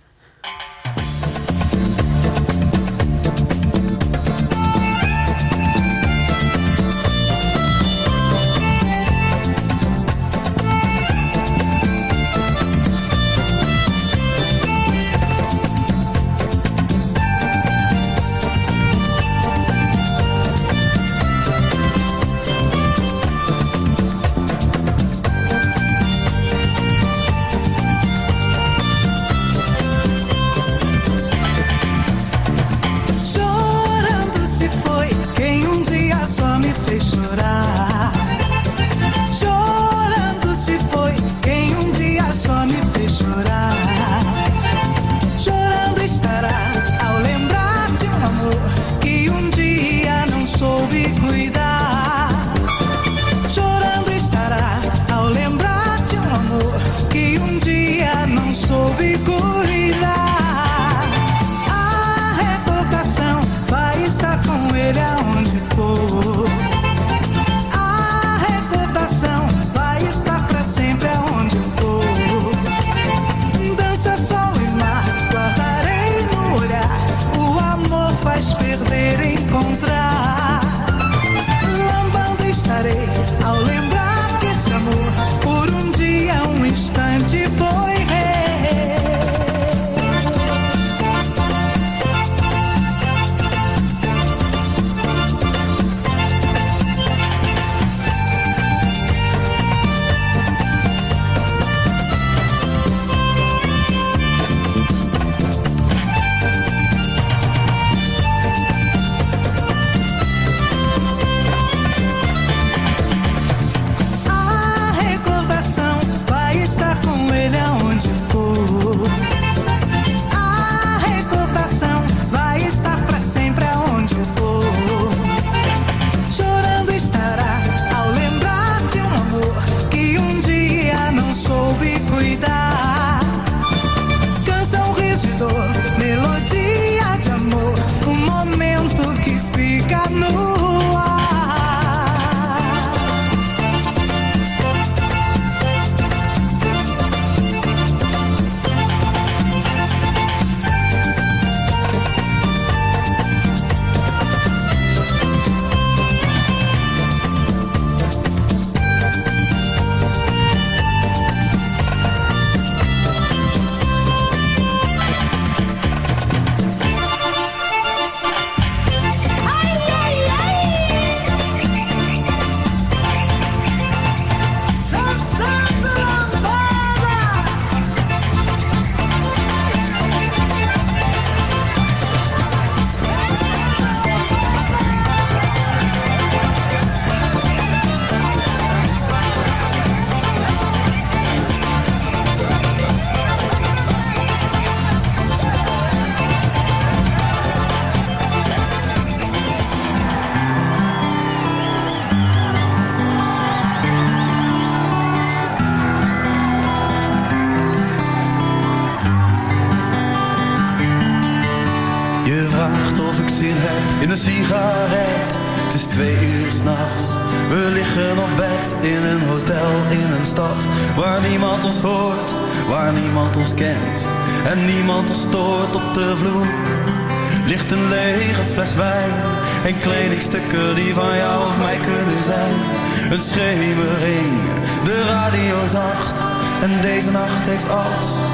Het heeft alles.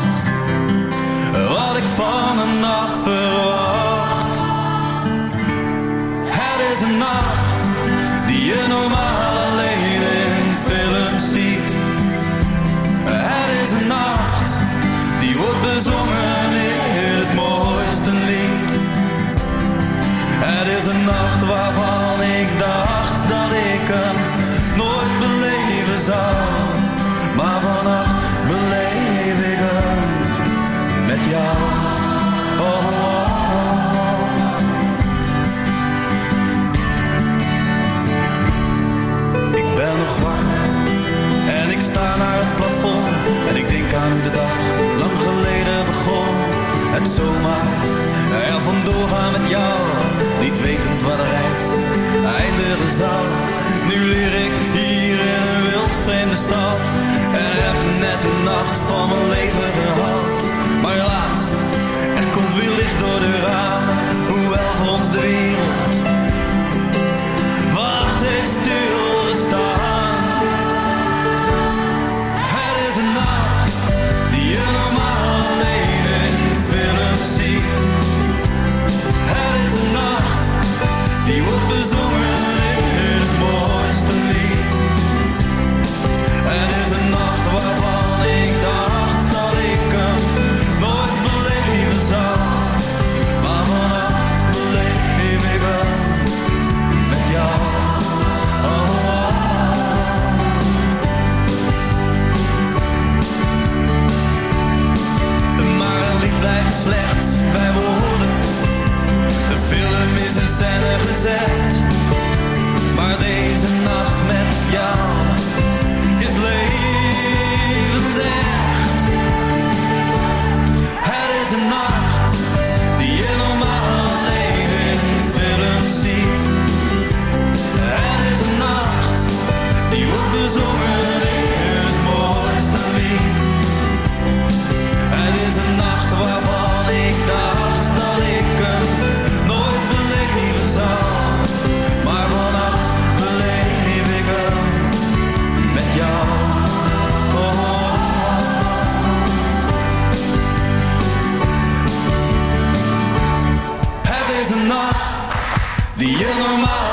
Die je normaal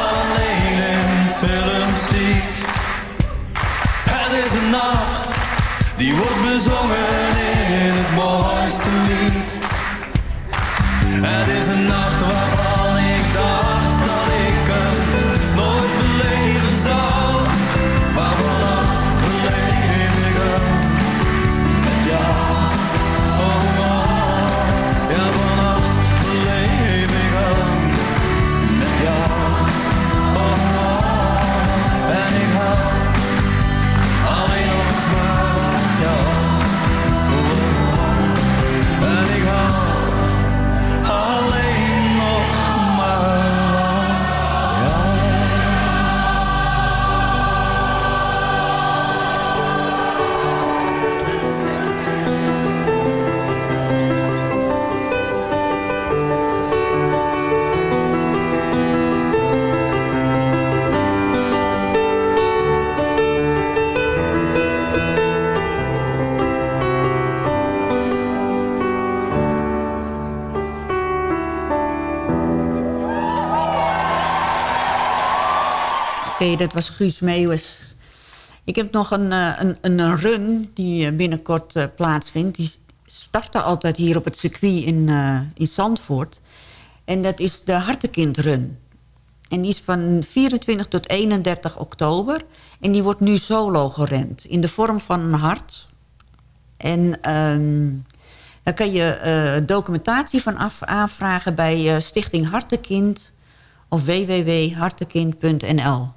Oké, dat was Guus Meeuwis. Ik heb nog een, eh, een, een run die eh, binnenkort eh, plaatsvindt. Die startte altijd hier op het circuit in, in Zandvoort. En dat is de Hartekindrun. En die is van 24 tot 31 oktober. En die wordt nu solo gerend. In de vorm van een hart. En ehm daar kan je documentatie van af, aanvragen bij Stichting Hartekind of www.hartekind.nl.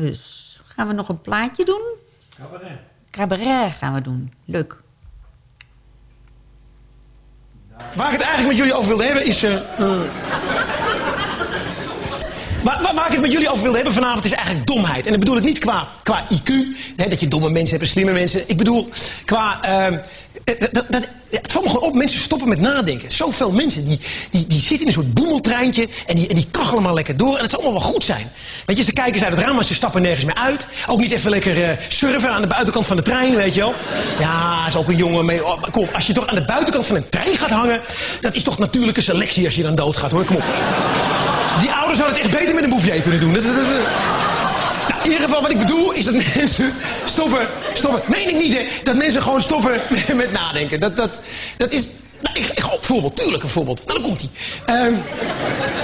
Dus gaan we nog een plaatje doen? Cabaret. Cabaret gaan we doen. Leuk. Waar ik het eigenlijk met jullie over wilde hebben is... eh, eh, Waar, waar, waar ik het met jullie over wilde hebben vanavond is eigenlijk domheid. En dat bedoel ik niet qua, qua IQ, hè, dat je domme mensen hebt en slimme mensen. Ik bedoel qua... ehm, dat, dat, dat- het valt me gewoon op, mensen stoppen met nadenken. Zoveel mensen die, die, die zitten in een soort boemeltreintje en die, en die kachelen maar lekker door. En het zal allemaal wel goed zijn. Weet je, ze kijken het raam, maar ze stappen nergens meer uit. Ook niet even lekker eh, surfen aan de buitenkant van de trein, weet je wel. Ja, is ook een jongen mee. Oh, kom, als je toch aan de buitenkant van een trein gaat hangen, dat is toch natuurlijke selectie als je dan doodgaat, hoor. Kom op. Die ouders zouden het echt beter met een bouvier kunnen doen. Dat, dat, in ieder geval, wat ik bedoel, is dat mensen stoppen, stoppen. Meen ik niet, hè? Dat mensen gewoon stoppen met, nadenken. Dat, dat, dat is... Nou, ik, ik, oh, voorbeeld, tuurlijk een voorbeeld. Nou, dan komt hij.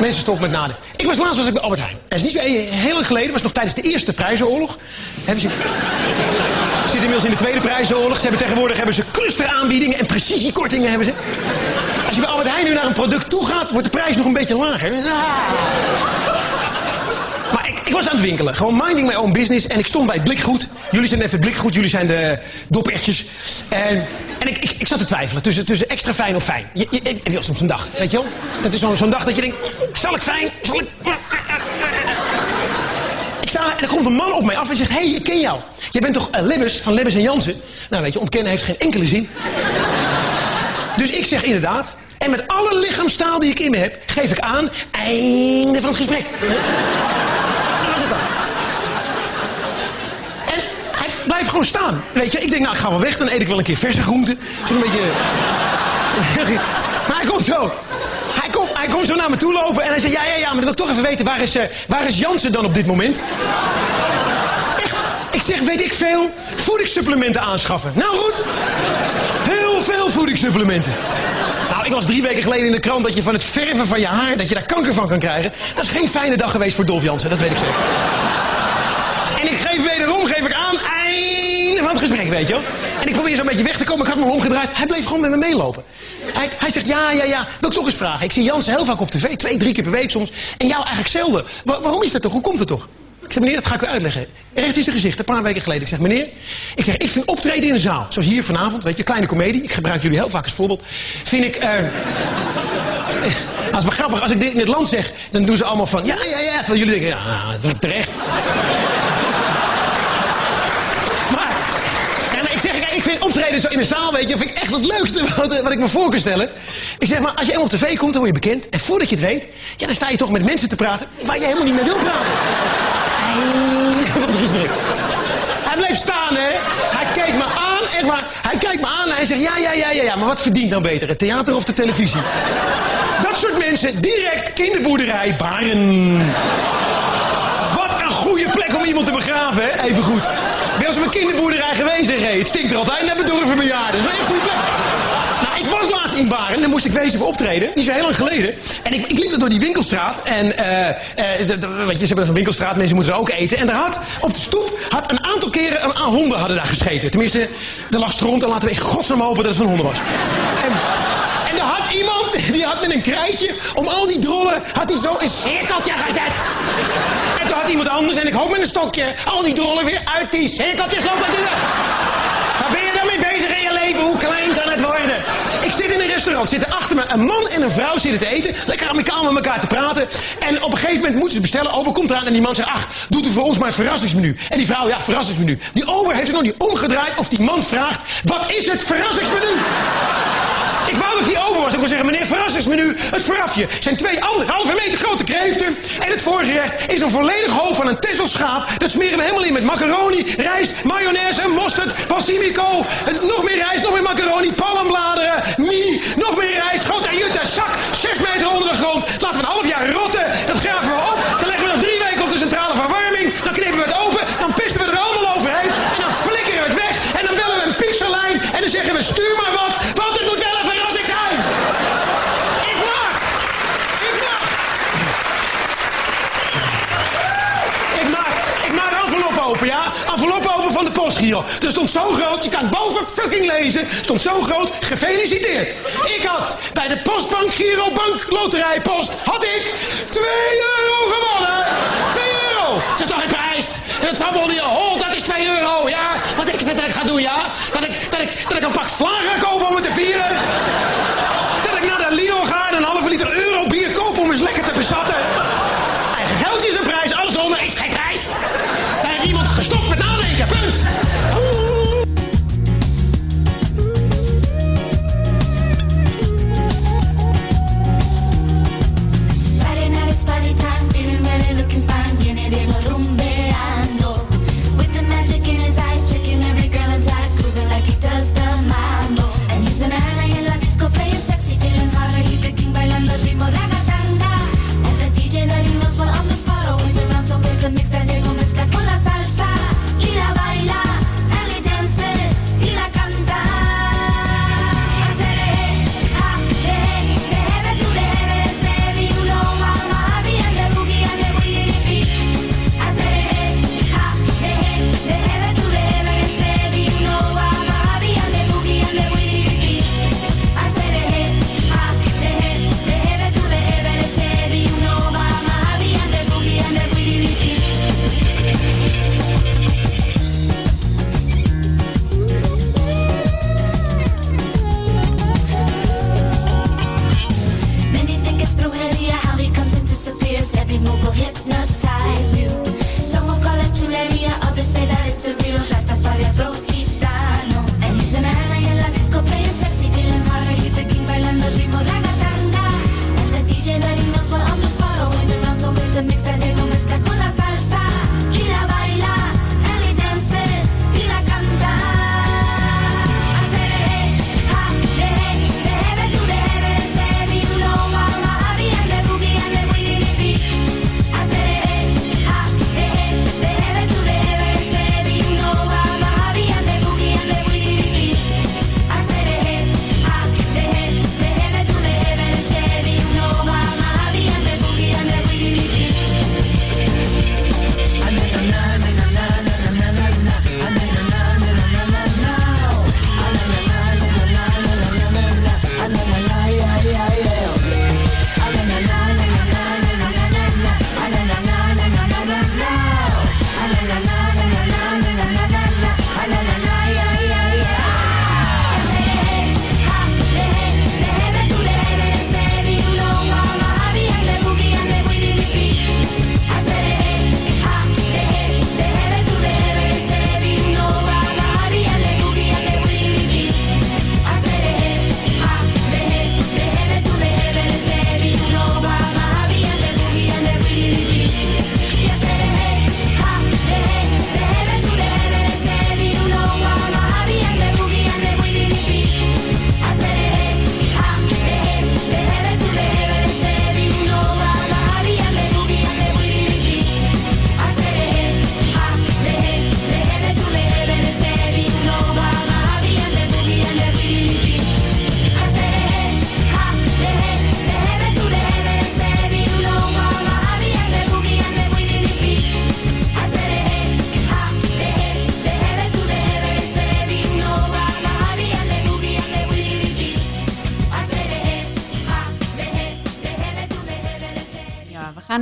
mensen stoppen met nadenken. Ik was laatst was ik bij Albert Heijn. Dat is niet zo heel lang geleden. was nog tijdens de Eerste Prijzenoorlog. Hebben ze... Zitten inmiddels in de Tweede Prijzenoorlog. Ze hebben tegenwoordig hebben ze clusteraanbiedingen en precisiekortingen hebben ze. Als je bij Albert Heijn nu naar een product toe gaat, wordt de prijs nog een beetje lager. Maar ik, ik was aan het winkelen. Gewoon minding my own business. En ik stond bij blikgoed. Jullie zijn even blikgoed. Jullie zijn de dopertjes. En, en ik, ik, ik zat te twijfelen tussen, tussen extra fijn of fijn. Je, je, je hebt soms een dag, weet je wel? Dat is zo'n dag dat je denkt, zal ik fijn? Zal ik... ik sta en er komt een man op mij af en zegt... Hé, hey, ik ken jou. Jij bent toch uh, van Lebbes en Jansen? Nou, weet je, ontkennen heeft geen enkele zin. Dus ik zeg inderdaad. En met alle lichaamstaal die ik in me heb, geef ik aan... Einde van het gesprek. Dat was het dan. En hij blijft gewoon staan. Weet je, ik denk, nou, ik ga wel weg. Dan eet ik wel een keer verse groenten. Zo'n beetje... Maar hij komt zo. Hij komt, hij komt zo naar me toe lopen en hij zegt... Ja, ja, ja, maar dan wil ik toch even weten... Waar is, uh, waar is Jansen dan op dit moment? Ik zeg, weet ik veel... Voedingssupplementen aanschaffen. Nou goed. Heel veel voedingssupplementen. Nou, ik was drie weken geleden in de krant... dat je van het verven van je haar... dat je daar kanker van kan krijgen. Dat is geen fijne dag geweest voor Dolf Jansen. Dat weet ik zeker. En ik geef wederom geef ik aan... Einde van het gesprek, weet je wel. En ik probeer zo'n beetje weg te komen. Ik had me omgedraaid. Hij bleef gewoon met me meelopen. Hij, hij zegt, ja, ja, ja. Wil ik toch eens vragen. Ik zie Jansen heel vaak op tv. Twee, drie keer per week soms. En jou eigenlijk zelden. Wa- waarom is dat toch? Hoe komt het toch? Ik zeg, meneer, dat ga ik u uitleggen. Recht in zijn gezicht, een paar weken geleden. Ik zeg, meneer, ik zeg, ik vind optreden in een zaal. Zoals hier vanavond, weet je, kleine komedie. Ik gebruik jullie heel vaak als voorbeeld. Vind ik... dat is wel grappig. Als ik dit in het land zeg, dan doen ze allemaal van... Ja, ja, ja. Terwijl jullie denken, ja, dat is terecht. Maar, ja, maar ik vind optreden zo in een zaal, weet je, vind ik echt het leukste wat, wat ik me voor kan stellen. Ik zeg maar, als je eenmaal op tv komt, dan word je bekend. En voordat je het weet, ja, dan sta je toch met mensen te praten waar je helemaal niet mee wil praten. Het gesprek. Hij bleef staan, hè. Hij keek me aan, echt maar. Hij kijkt me aan en hij zegt, ja, ja, ja, ja, ja. Maar wat verdient nou beter, het theater of de televisie? Dat soort mensen, direct kinderboerderij, baren. Wat een goede plek om iemand te begraven, hè? Even goed. Ben eens op een kinderboerderij geweest, hé? Het stinkt er altijd naar bedorven bejaarden. Dat is een goede plek. Nou, ik was laatst in Baren, daar moest ik wezen voor optreden. Niet zo heel lang geleden. En ik, ik liep door die winkelstraat. En, de- de- weet je, ze hebben een winkelstraat, mensen moeten er ook eten. En daar had, op de stoep, had een aantal keren een, een honden hadden daar gescheten. Tenminste, er lag stront en laten we in godsnaam hopen dat het van honden was. En, en er had iemand, die had met een krijtje, om al die drollen, had hij zo een cirkeltje gezet. En toen had iemand anders, en ik hoop met een stokje, al die drollen weer uit die cirkeltjes lopen doen. Waar ben je dan mee bezig in je leven? Hoe klein kan het worden? Ik zit in een restaurant, zitten achter me een man en een vrouw zitten te eten. Lekker amicaal met elkaar te praten. En op een gegeven moment moeten ze bestellen. Ober komt eraan en die man zegt, ach, doet u voor ons maar een verrassingsmenu. En die vrouw, ja, verrassingsmenu. Die ober heeft zich nog niet omgedraaid of die man vraagt, wat is het verrassingsmenu? Die ober was. Ik wil zeggen, meneer, verrassingsmenu. Het voorafje zijn twee anderhalve meter grote kreeften. En het voorgerecht is een volledig hoofd van een tesselschaap. Dat smeren we helemaal in met macaroni, rijst, mayonaise, mosterd, balsamico. Nog meer rijst, nog meer macaroni, palmbladeren, mie, nog meer rijst. Groot en jutta, zak, zes meter onder de grond. Laten we een half jaar rotten. Dat graven we nog drie weken op de centrale verwarming. Dan knippen we het open. Dan pissen we er allemaal overheen. En dan flikkeren we het weg. En dan bellen we een pixellijn. En dan zeggen we, stuur maar wat. Want het moet wel een verrassing zijn. Ik mag. Ik mag. Ik maak, ik maak envelop open, ja? Envelop open postgiro. Er stond zo groot, je kan het boven fucking lezen. stond zo groot, gefeliciteerd. Ik had bij de Postbank Giro Bank Loterijpost, had ik 2 euro gewonnen. 2 euro. Dat is toch geen prijs? Een tabbel die oh, dat is 2 euro, ja? Wat ik dat ik ga doen, ja? Dat ik, dat ik, dat ik een pak vlagen ga kopen om het te vieren?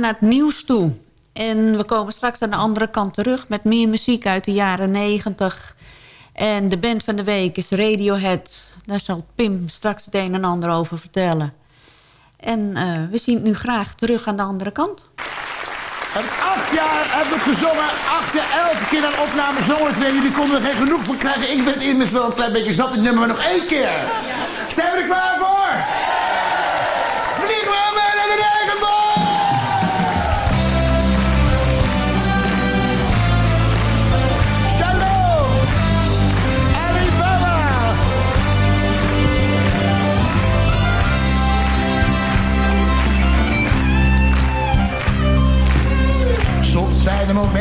Naar het nieuws toe. En we komen straks aan de andere kant terug met meer muziek uit de jaren 90. En de band van de week is Radiohead. Daar zal Pim straks het een en ander over vertellen. En eh, we zien het nu graag terug aan de andere kant. En acht jaar hebben het gezongen. Acht jaar, elke keer een opname zongen twee. Jullie konden er geen genoeg van krijgen. Ik ben immers wel een klein beetje zat. Het nummer maar nog één keer. Zijn we er klaar voor?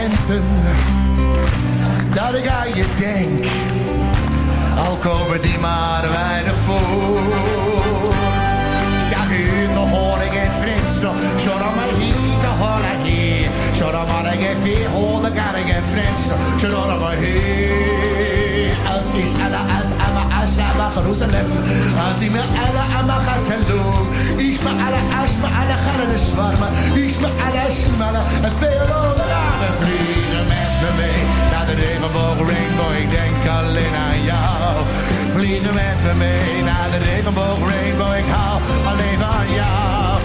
Momenten dat ik aan je denk. Al komen die maar weinig voor. Zag u te horen geen vrienden, zo dan maar hier te horen hier. Zo dan maar geen vier horen, kan ik geen vrienden, zo dan maar hier. Als is alle asaba Jeruzalem, als ik me alle ama Gazelum. Ik me alle as me alle de zwarmen, ik me alle smallen en veel overladen vliegen met me mee naar de regenboog rainbow. Ik denk alleen aan jou. Vliegen met me mee naar de regenboog rainbow. Ik hou alleen van jou.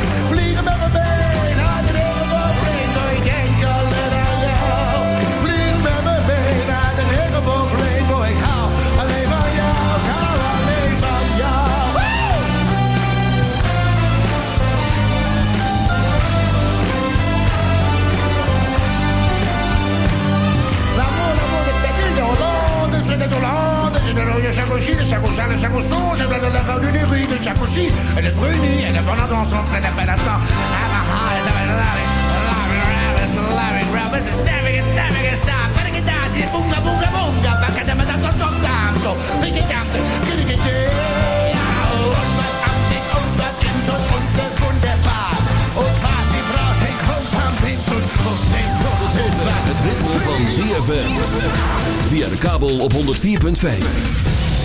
De aussi, de chaque salle, de chaque son, j'ai de la rue du riz, de aussi, et de bruni, et de bon dans son train d'appel à temps. Het ritme van ZFM. Via de kabel op 104.5.